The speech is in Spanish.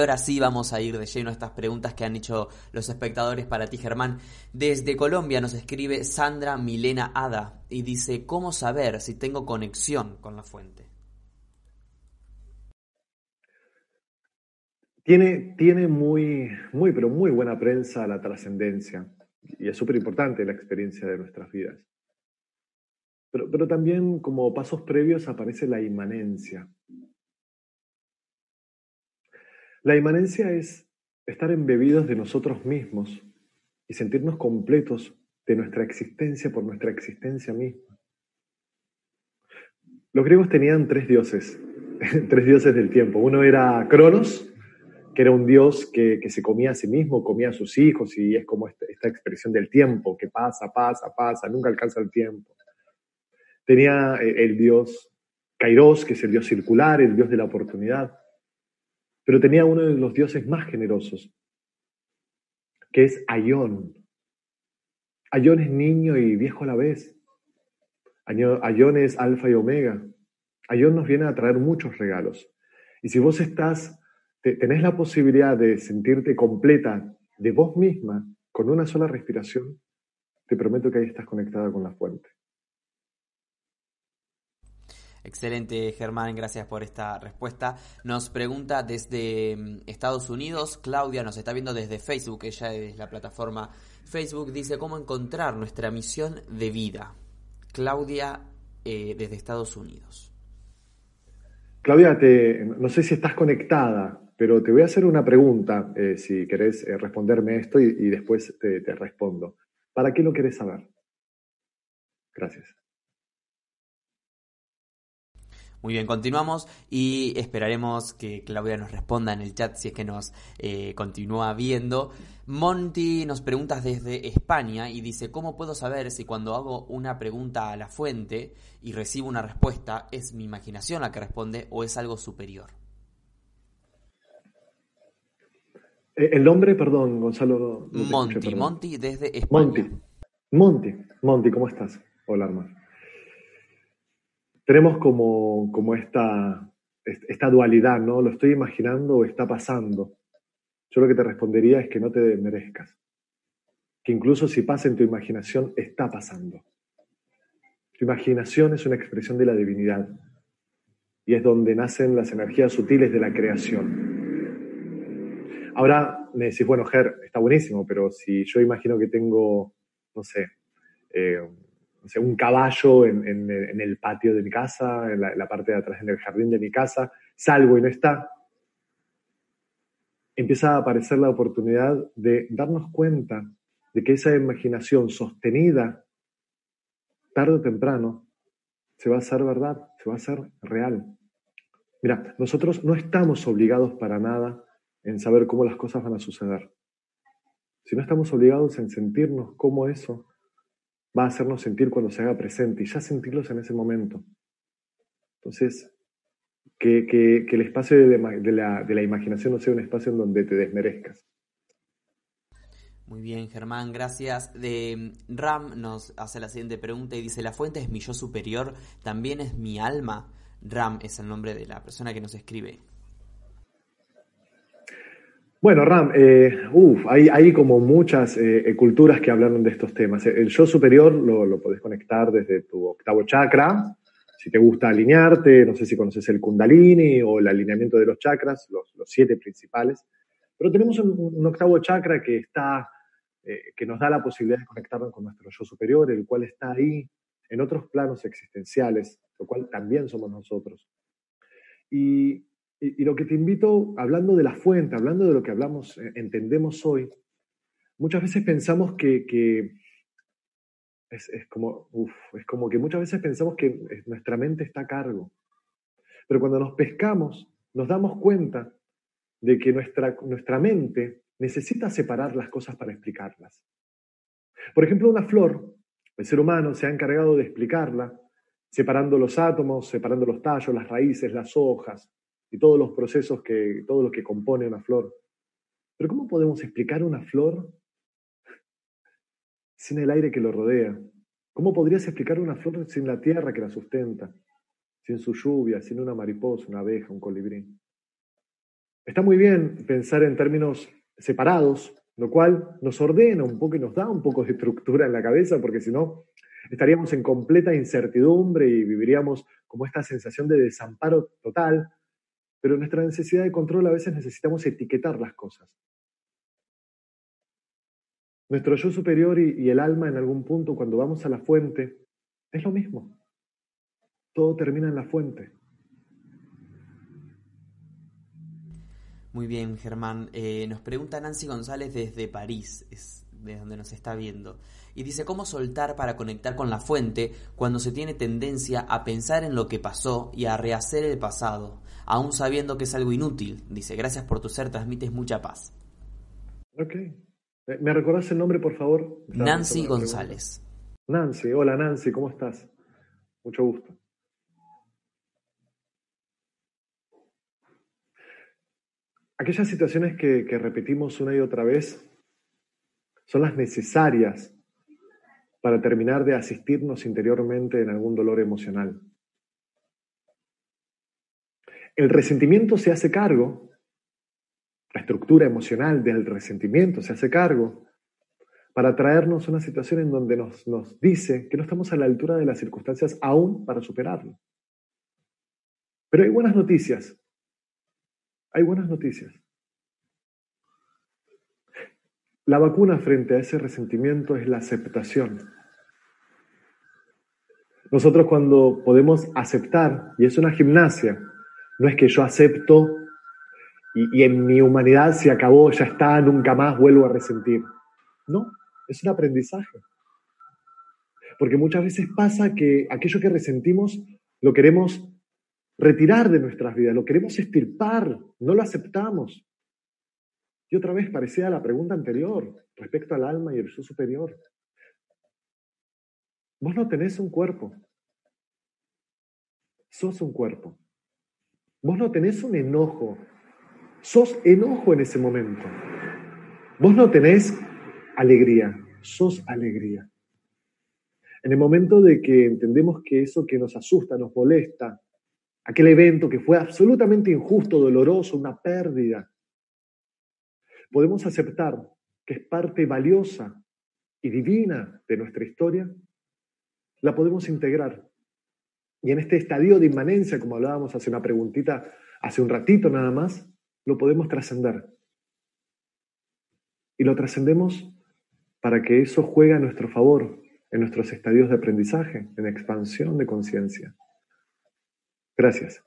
ahora sí vamos a ir de lleno a estas preguntas que han hecho los espectadores para ti, Germán. Desde Colombia nos escribe Sandra Milena Ada y dice, ¿cómo saber si tengo conexión con la fuente? Tiene, tiene muy, muy, pero muy buena prensa la trascendencia y es súper importante la experiencia de nuestras vidas. Pero, pero también como pasos previos aparece la inmanencia. La inmanencia es estar embebidos de nosotros mismos y sentirnos completos de nuestra existencia por nuestra existencia misma. Los griegos tenían tres dioses, tres dioses del tiempo. Uno era Cronos, que era un dios que, se comía a sí mismo, comía a sus hijos, y es como esta, esta, expresión del tiempo, que pasa, pasa, pasa, nunca alcanza el tiempo. Tenía eh, el dios Kairos, que es el dios circular, el dios de la oportunidad, pero tenía uno de los dioses más generosos, que es Ayón. Ayón es niño y viejo a la vez. Ayón es alfa y omega. Ayón nos viene a traer muchos regalos. Y si vos estás tenés la posibilidad de sentirte completa de vos misma con una sola respiración, te prometo que ahí estás conectada con la fuente. Excelente, Germán, gracias por esta respuesta. Nos pregunta desde mm, Estados Unidos, Claudia nos está viendo desde Facebook, ella es la plataforma Facebook, dice cómo encontrar nuestra misión de vida. Claudia, eh, desde Estados Unidos. Claudia, no sé si estás conectada, pero te voy a hacer una pregunta, eh, si querés eh, responderme esto y, después te, te, respondo. ¿Para qué lo querés saber? Gracias. Muy bien, continuamos y esperaremos que Claudia nos responda en el chat si es que nos eh, continúa viendo. Monty nos pregunta desde España y dice, ¿cómo puedo saber si cuando hago una pregunta a la fuente y recibo una respuesta es mi imaginación la que responde o es algo superior? Eh, el nombre, perdón, Gonzalo. Monty, Monty desde España. Monty, Monty, Monty, ¿cómo estás? Hola, hermano. Tenemos como, como esta, esta dualidad, ¿no? ¿Lo estoy imaginando o está pasando? Yo lo que te respondería es que no te merezcas. Que incluso si pasa en tu imaginación, está pasando. Tu imaginación es una expresión de la divinidad y es donde nacen las energías sutiles de la creación. Ahora me decís, bueno, Ger, está buenísimo, pero si yo imagino que tengo, no sé, eh, un caballo en, el patio de mi casa, en la, parte de atrás, en el jardín de mi casa, salgo y no está, empieza a aparecer la oportunidad de darnos cuenta de que esa imaginación sostenida, tarde o temprano, se va a hacer verdad, se va a hacer real. Mira, nosotros no estamos obligados para nada en saber cómo las cosas van a suceder. Si no estamos obligados en sentirnos cómo eso va a hacernos sentir cuando se haga presente y ya sentirlos en ese momento. Entonces, que, el espacio de, la, de la imaginación no sea un espacio en donde te desmerezcas. Muy bien, Germán, gracias. De Ram nos hace la siguiente pregunta y dice, ¿la fuente es mi yo superior? ¿También es mi alma? Ram es el nombre de la persona que nos escribe. Bueno, Ram, eh, hay, como muchas eh, culturas que hablaron de estos temas. El yo superior lo, lo podés conectar desde tu octavo chakra, si te gusta alinearte, no sé si conoces el kundalini o el alineamiento de los chakras, los, siete principales. Pero tenemos un, octavo chakra que está, eh, que nos da la posibilidad de conectarnos con nuestro yo superior, el cual está ahí en otros planos existenciales, lo cual también somos nosotros. Y y, lo que te invito, hablando de la fuente, hablando de lo que hablamos, eh, entendemos hoy, muchas veces pensamos que, es, como, es como que muchas veces pensamos que nuestra mente está a cargo. Pero cuando nos pescamos, nos damos cuenta de que nuestra, nuestra mente necesita separar las cosas para explicarlas. Por ejemplo, una flor, el ser humano se ha encargado de explicarla, separando los átomos, separando los tallos, las raíces, las hojas, y todos los procesos que, todo lo que compone una flor. Pero ¿cómo podemos explicar una flor sin el aire que lo rodea? ¿Cómo podrías explicar una flor sin la tierra que la sustenta? Sin su lluvia, sin una mariposa, una abeja, un colibrí. Está muy bien pensar en términos separados, lo cual nos ordena un poco y nos da un poco de estructura en la cabeza, porque si no, estaríamos en completa incertidumbre y viviríamos como esta sensación de desamparo total, pero nuestra necesidad de control a veces necesitamos etiquetar las cosas. Nuestro yo superior y, y el alma en algún punto, cuando vamos a la fuente, es lo mismo. Todo termina en la fuente. Muy bien, Germán. Eh, nos pregunta Nancy González desde París, es de donde nos está viendo. Y dice, ¿cómo soltar para conectar con la fuente cuando se tiene tendencia a pensar en lo que pasó y a rehacer el pasado, aún sabiendo que es algo inútil? Dice, gracias por tu ser, transmites mucha paz. Ok. ¿Me recordás el nombre, por favor? Nancy González. Nancy, hola Nancy, ¿cómo estás? Mucho gusto. Aquellas situaciones que, repetimos una y otra vez son las necesarias para terminar de asistirnos interiormente en algún dolor emocional. El resentimiento se hace cargo, la estructura emocional del resentimiento se hace cargo para traernos una situación en donde nos, nos dice que no estamos a la altura de las circunstancias aún para superarlo. Pero hay buenas noticias hay buenas noticias. La vacuna frente a ese resentimiento es la aceptación. Nosotros cuando podemos aceptar, y es una gimnasia, no es que yo acepto y, en mi humanidad se acabó, ya está, nunca más vuelvo a resentir. No, es un aprendizaje. Porque muchas veces pasa que aquello que resentimos lo queremos retirar de nuestras vidas, lo queremos estirpar, no lo aceptamos. Y otra vez parecía la pregunta anterior respecto al alma y el yo superior. Vos no tenés un cuerpo, sos un cuerpo. Vos no tenés un enojo, sos enojo en ese momento. Vos no tenés alegría, sos alegría. En el momento de que entendemos que eso que nos asusta, nos molesta, aquel evento que fue absolutamente injusto, doloroso, una pérdida, podemos aceptar que es parte valiosa y divina de nuestra historia, la podemos integrar. Y en este estadio de inmanencia, como hablábamos hace una preguntita, hace un ratito nada más, lo podemos trascender. Y lo trascendemos para que eso juegue a nuestro favor en nuestros estadios de aprendizaje, en expansión de conciencia. Gracias.